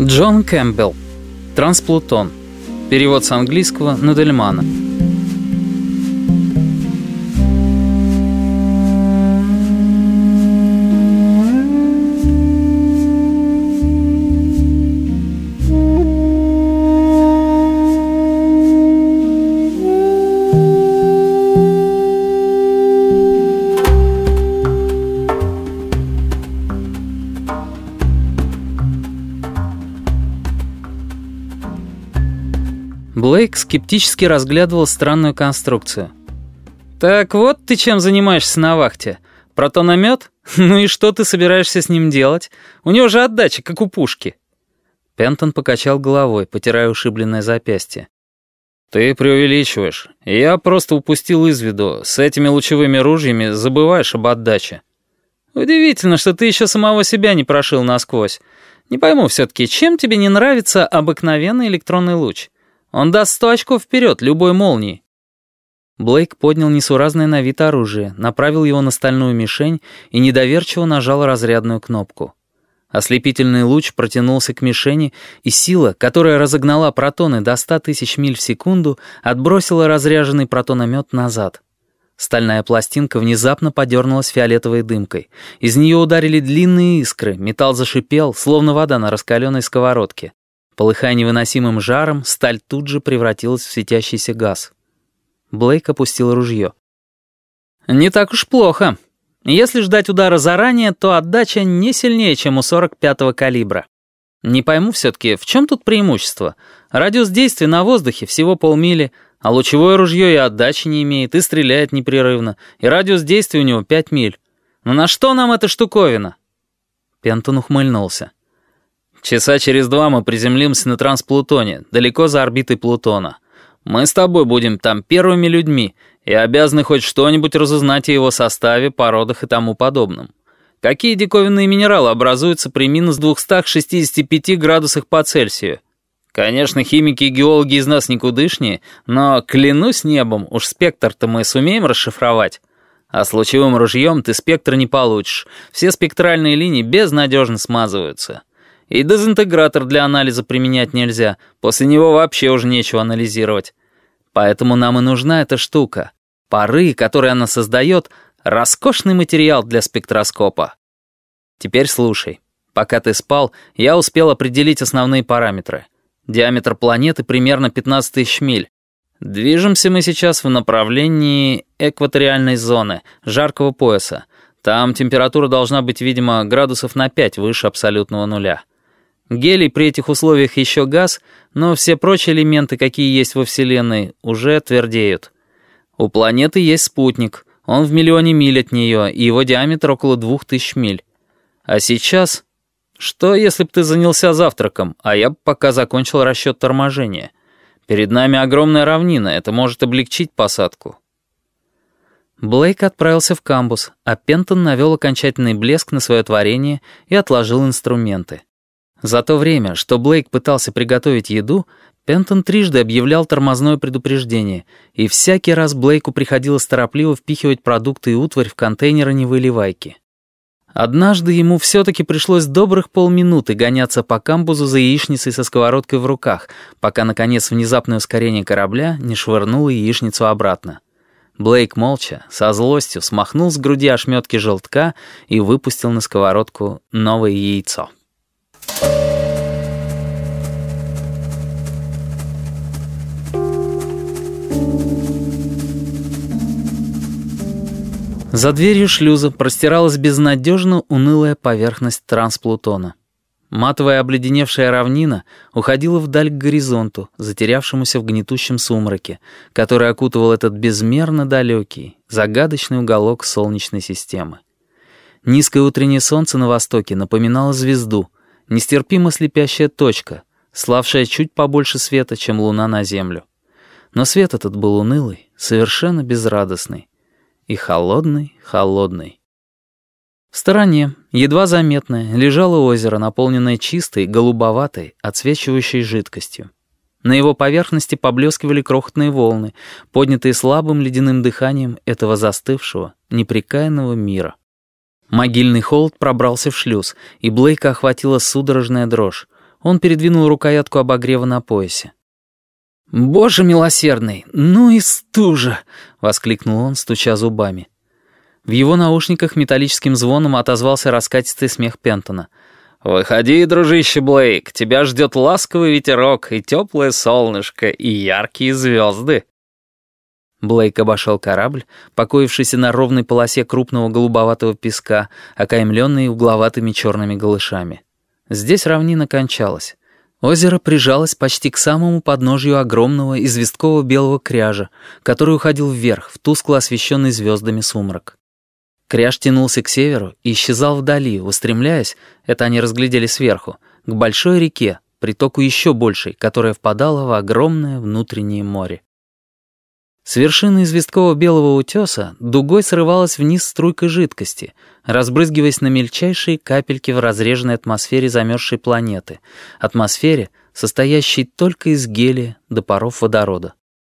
Джон Кэмпбелл. Трансплутон. Перевод с английского Нудельмана. Блейк скептически разглядывал странную конструкцию. «Так вот ты чем занимаешься на вахте? Протономет? Ну и что ты собираешься с ним делать? У него же отдача, как у пушки». Пентон покачал головой, потирая ушибленное запястье. «Ты преувеличиваешь. Я просто упустил из виду. С этими лучевыми ружьями забываешь об отдаче». «Удивительно, что ты еще самого себя не прошил насквозь. Не пойму все-таки, чем тебе не нравится обыкновенный электронный луч?» Он даст сто очков вперед любой молнии». Блейк поднял несуразное на вид оружие, направил его на стальную мишень и недоверчиво нажал разрядную кнопку. Ослепительный луч протянулся к мишени, и сила, которая разогнала протоны до 100 тысяч миль в секунду, отбросила разряженный протономет назад. Стальная пластинка внезапно подернулась фиолетовой дымкой. Из нее ударили длинные искры, металл зашипел, словно вода на раскаленной сковородке. Полыхая невыносимым жаром, сталь тут же превратилась в светящийся газ. Блейк опустил ружье. «Не так уж плохо. Если ждать удара заранее, то отдача не сильнее, чем у 45-го калибра. Не пойму все-таки, в чем тут преимущество? Радиус действия на воздухе всего полмили, а лучевое ружье и отдачи не имеет, и стреляет непрерывно, и радиус действия у него 5 миль. Но на что нам эта штуковина?» Пентон ухмыльнулся. Часа через два мы приземлимся на трансплутоне, далеко за орбитой Плутона. Мы с тобой будем там первыми людьми и обязаны хоть что-нибудь разузнать о его составе, породах и тому подобном. Какие диковинные минералы образуются при минус 265 градусах по Цельсию? Конечно, химики и геологи из нас никудышнее, но, клянусь небом, уж спектр-то мы сумеем расшифровать. А с лучевым ружьем ты спектр не получишь. Все спектральные линии безнадежно смазываются. И дезинтегратор для анализа применять нельзя, после него вообще уже нечего анализировать. Поэтому нам и нужна эта штука. Пары, которые она создает, роскошный материал для спектроскопа. Теперь слушай. Пока ты спал, я успел определить основные параметры. Диаметр планеты примерно 15 тысяч миль. Движемся мы сейчас в направлении экваториальной зоны, жаркого пояса. Там температура должна быть, видимо, градусов на 5 выше абсолютного нуля. Гелий при этих условиях еще газ, но все прочие элементы, какие есть во Вселенной, уже твердеют. У планеты есть спутник, он в миллионе миль от нее, и его диаметр около двух тысяч миль. А сейчас... Что, если бы ты занялся завтраком, а я бы пока закончил расчет торможения? Перед нами огромная равнина, это может облегчить посадку. Блейк отправился в камбус, а Пентон навел окончательный блеск на свое творение и отложил инструменты. За то время, что Блейк пытался приготовить еду, Пентон трижды объявлял тормозное предупреждение, и всякий раз Блейку приходилось торопливо впихивать продукты и утварь в контейнеры невыливайки. Однажды ему все-таки пришлось добрых полминуты гоняться по камбузу за яичницей со сковородкой в руках, пока, наконец, внезапное ускорение корабля не швырнуло яичницу обратно. Блейк молча, со злостью, смахнул с груди ошметки желтка и выпустил на сковородку новое яйцо. За дверью шлюза простиралась безнадежно унылая поверхность трансплутона. Матовая обледеневшая равнина уходила вдаль к горизонту, затерявшемуся в гнетущем сумраке, который окутывал этот безмерно далекий, загадочный уголок Солнечной системы. Низкое утреннее солнце на востоке напоминало звезду, нестерпимо слепящая точка, славшая чуть побольше света, чем луна на Землю. Но свет этот был унылый, совершенно безрадостный и холодный-холодный. В стороне, едва заметное, лежало озеро, наполненное чистой, голубоватой, отсвечивающей жидкостью. На его поверхности поблескивали крохотные волны, поднятые слабым ледяным дыханием этого застывшего, непрекаянного мира. Могильный холод пробрался в шлюз, и Блейка охватила судорожная дрожь. Он передвинул рукоятку обогрева на поясе. «Боже милосердный, ну и стужа!» — воскликнул он, стуча зубами. В его наушниках металлическим звоном отозвался раскатистый смех Пентона. «Выходи, дружище Блейк, тебя ждет ласковый ветерок и теплое солнышко, и яркие звезды». Блейк обошел корабль, покоившийся на ровной полосе крупного голубоватого песка, окаймленный угловатыми черными голышами. Здесь равнина кончалась. Озеро прижалось почти к самому подножью огромного известкового белого кряжа, который уходил вверх, в тускло освещенный звездами сумрак. Кряж тянулся к северу и исчезал вдали, устремляясь, это они разглядели сверху, к большой реке, притоку еще большей, которая впадала в огромное внутреннее море. С вершины известкового белого утеса дугой срывалась вниз струйка жидкости, разбрызгиваясь на мельчайшие капельки в разреженной атмосфере замерзшей планеты, атмосфере, состоящей только из гелия до паров водорода.